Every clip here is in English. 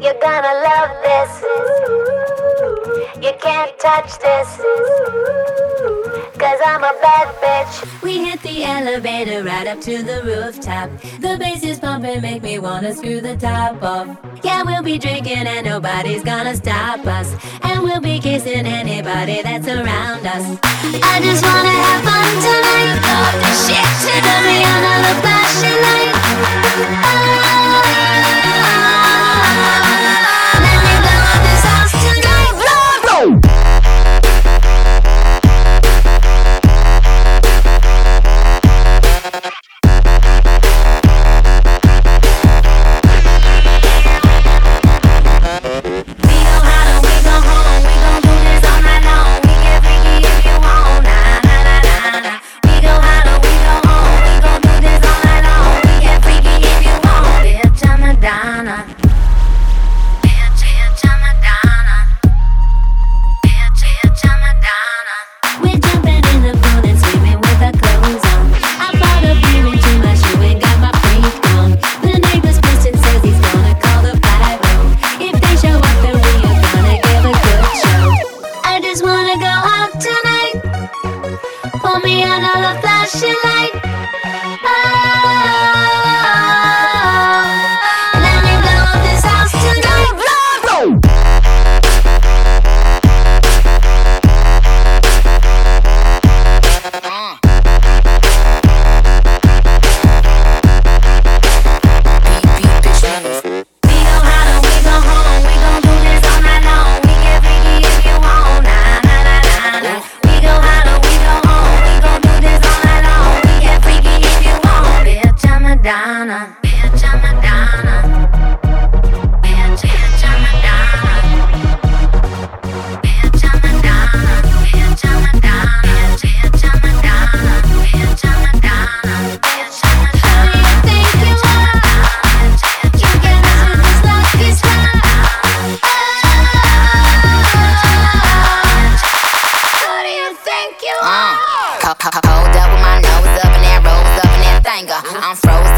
You're gonna love this. You can't touch this. Cause I'm a bad bitch. We hit the elevator right up to the rooftop. The bass is pumping, make me wanna screw the top off. Yeah, we'll be drinking and nobody's gonna stop us. And we'll be kissing anybody that's around us. I just wanna have fun tonight. Another flashing light. Madonna. Bitch, I'm Madonna. Bitch, bitch, I'm. Bitch, I'm. Bitch, I'm. Bitch, I'm. Bitch, I'm. Bitch, I'm uh. Hold up with my nose up and that rose up and that thanger. Mm. I'm froze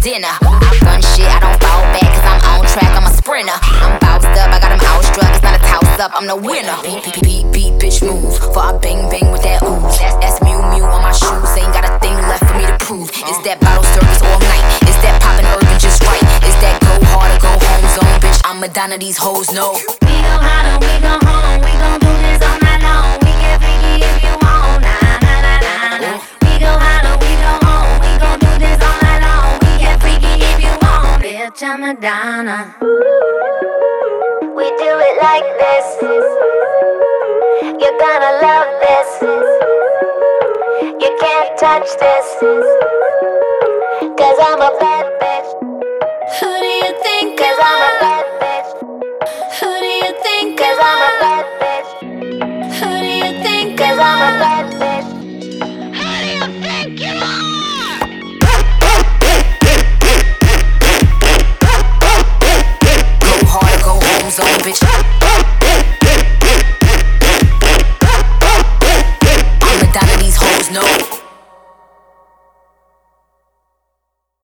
dinner. I run shit, I don't fall back cause I'm on track, I'm a sprinter. I'm bounced up, I got him outstruck, it's not a toss up, I'm the winner. Beat, beat, beat, beat, bitch move. For I bang bang with that ooze. That's, that's Miu Miu on my shoes, ain't got a thing left for me to prove. Is that bottle service all night? Is that poppin' urban just right? Is that go hard or go home zone, bitch? I'm Madonna, these hoes know. We go hard and we go home. I'm Madonna. We do it like this. You're gonna love this. You can't touch this. Cause I'm a bad